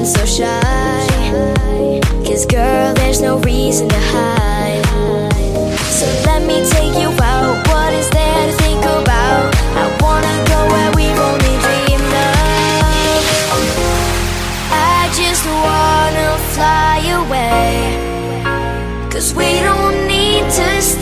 acting so shy. Cause girl, there's no reason to hide. So let me take you out. What is there to think about? I wanna go where we've only dreamed of. I just wanna fly away. Cause we don't need to stay.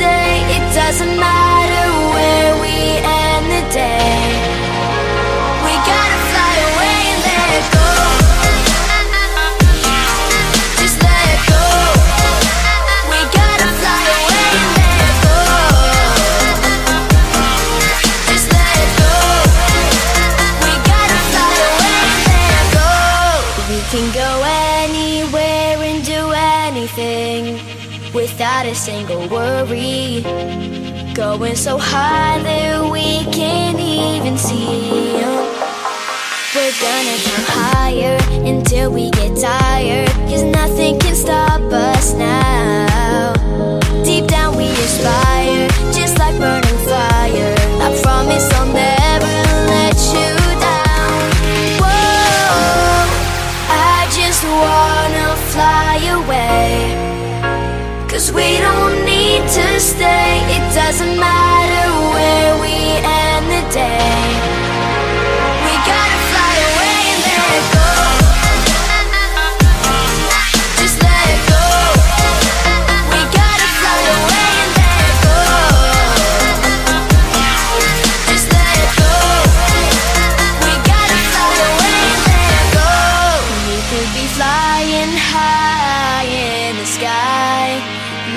Can go anywhere and do anything without a single worry. Going so high that we can't even see. We're gonna climb higher until we get tired. Away. Cause we don't need to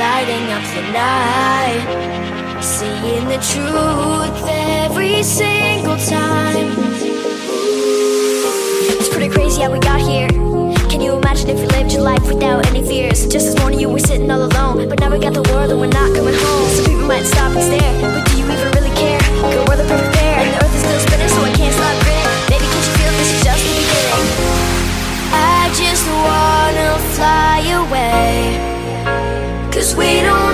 lighting up the night, seeing the truth every single time. It's pretty crazy how we got here. Can you imagine if you lived your life without any fears? Just this morning you were sitting all alone, but now we got the world and we're not coming home. Some people might stop and stare, we don't.